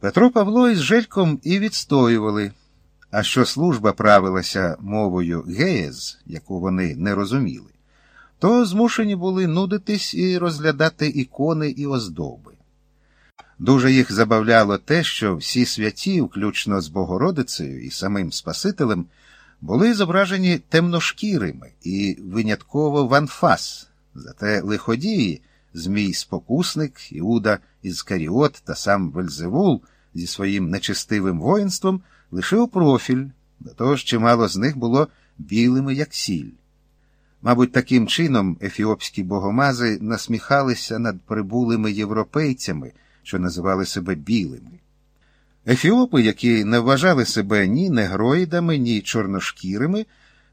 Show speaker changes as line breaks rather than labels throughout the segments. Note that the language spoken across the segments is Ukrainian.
Петро Павло із Жельком і відстоювали, а що служба правилася мовою геєз, яку вони не розуміли, то змушені були нудитись і розглядати ікони і оздоби. Дуже їх забавляло те, що всі святі, включно з Богородицею і самим Спасителем, були зображені темношкірими і винятково в анфас, зате лиходії, Змій Спокусник, Іуда Іскаріот та сам Вельзевул зі своїм нечистивим воїнством лишив профіль, до того ж чимало з них було білими, як сіль. Мабуть, таким чином ефіопські богомази насміхалися над прибулими європейцями, що називали себе білими. Ефіопи, які не вважали себе ні негроїдами, ні чорношкірими,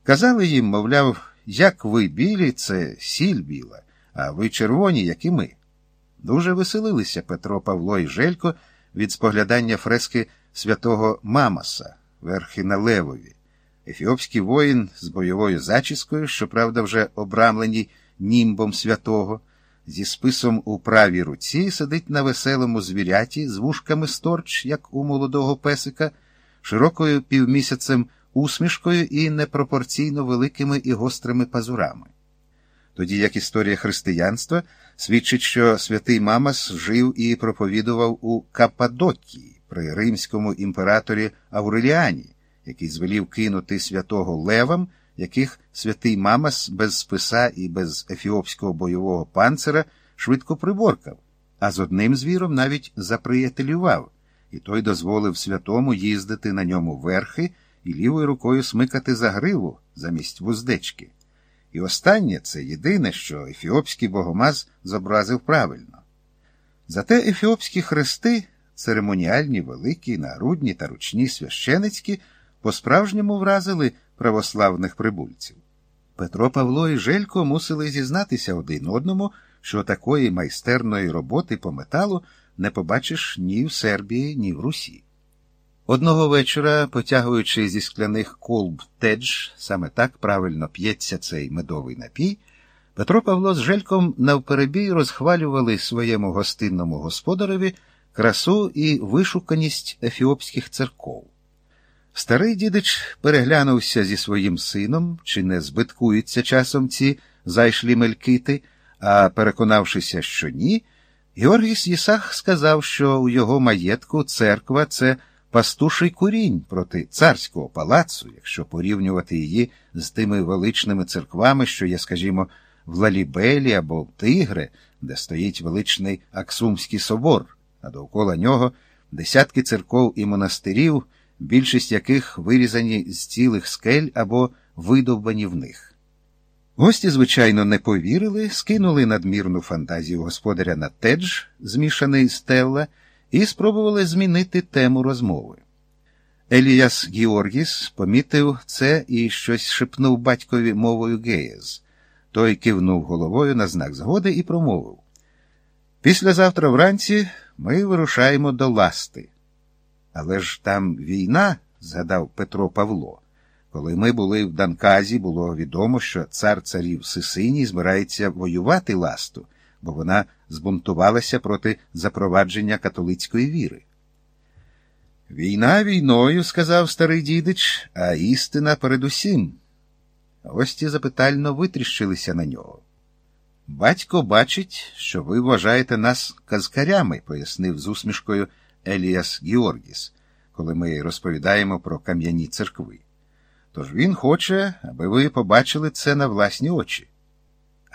казали їм, мовляв, як ви білі, це сіль біла, а ви червоні, як і ми. Дуже веселилися Петро Павло і Желько від споглядання фрески святого Мамаса, верхи на Левові. Ефіопський воїн з бойовою зачіскою, щоправда, вже обрамлений німбом святого, зі списом у правій руці сидить на веселому звіряті з вушками сторч, як у молодого песика, широкою півмісяцем усмішкою і непропорційно великими і гострими пазурами. Тоді як історія християнства свідчить, що святий Мамас жив і проповідував у Каппадокії при римському імператорі Авреліані, який звелів кинути святого Левам, яких святий Мамас без списа і без ефіопського бойового панцира швидко приборкав, а з одним звіром навіть заприятелював, і той дозволив святому їздити на ньому верхи і лівою рукою смикати за гриву замість вуздечки. І останнє це єдине, що ефіопський богомаз зобразив правильно. Зате ефіопські хрести, церемоніальні, великі, нагрудні та ручні священицькі, по-справжньому вразили православних прибульців. Петро Павло і Желько мусили зізнатися один одному, що такої майстерної роботи по металу не побачиш ні в Сербії, ні в Русі. Одного вечора, потягуючи зі скляних колб тедж, саме так правильно п'ється цей медовий напій, Петро Павло з Жельком навперебій розхвалювали своєму гостинному господареві красу і вишуканість ефіопських церков. Старий дідич переглянувся зі своїм сином, чи не збиткуються часом ці зайшлі мелькити, а переконавшися, що ні, Георгіс Єсах сказав, що у його маєтку церква це пастуший курінь проти царського палацу, якщо порівнювати її з тими величними церквами, що є, скажімо, в Лалібелі або в Тигре, де стоїть величний Аксумський собор, а довкола нього десятки церков і монастирів, більшість яких вирізані з цілих скель або видовбані в них. Гості, звичайно, не повірили, скинули надмірну фантазію господаря на тедж, змішаний з Телла, і спробували змінити тему розмови. Еліас Георгіс помітив це і щось шепнув батькові мовою Геєз. Той кивнув головою на знак згоди і промовив Післязавтра вранці ми вирушаємо до ласти. Але ж там війна, згадав Петро Павло. Коли ми були в Данказі, було відомо, що цар царів Сисиній збирається воювати ласту, бо вона збунтувалася проти запровадження католицької віри. Війна війною, сказав старий дідич, а істина передусім. Гості запитально витріщилися на нього. Батько бачить, що ви вважаєте нас казкарями, пояснив з усмішкою Еліас Георгіс, коли ми розповідаємо про кам'яні церкви. Тож він хоче, аби ви побачили це на власні очі.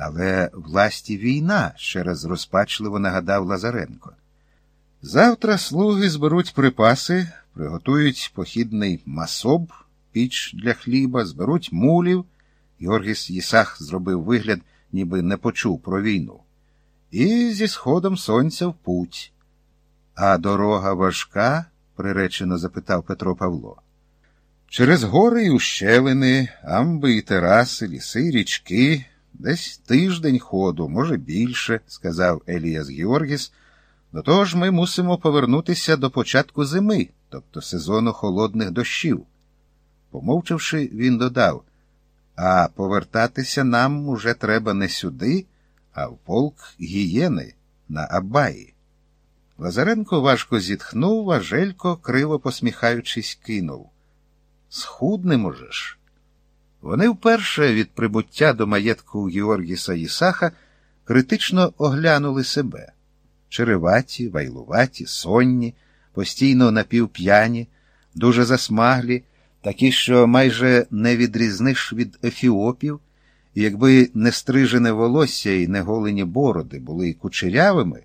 Але власті війна, ще раз розпачливо нагадав Лазаренко. Завтра слуги зберуть припаси, приготують похідний масоб, піч для хліба, зберуть мулів. Георгіс Єсах зробив вигляд, ніби не почув про війну. І зі сходом сонця в путь. А дорога важка? приречено запитав Петро Павло. Через гори й ущелини, амби і тераси, ліси, річки, десь тиждень ходу, може, більше, сказав Еліас Георгіс. До того ж ми мусимо повернутися до початку зими, тобто сезону холодних дощів. Помовчавши, він додав а повертатися нам уже треба не сюди, а в полк гієни на Абаї. Лазаренко важко зітхнув, а Желько, криво посміхаючись, кинув. Схудне можеш. Вони вперше від прибуття до маєтку Георгіса Ісаха критично оглянули себе череваті, вайлуваті, сонні, постійно напівп'яні, дуже засмаглі, такі, що майже не відрізниш від ефіопів, і якби не стрижене волосся і не голені бороди були кучерявими,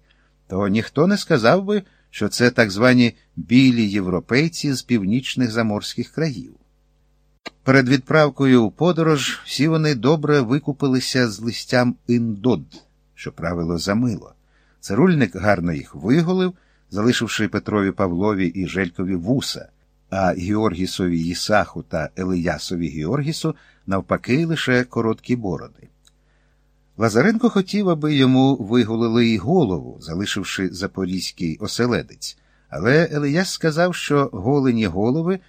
то ніхто не сказав би, що це так звані білі європейці з північних заморських країв. Перед відправкою у подорож всі вони добре викупилися з листям індод, що правило за мило. Цирульник гарно їх виголив, залишивши Петрові Павлові і Желькові вуса, а Георгісові Їсаху та Елиясові Георгісу навпаки лише короткі бороди. Лазаренко хотів, аби йому виголили й голову, залишивши запорізький оселедець, але Елияс сказав, що голені голови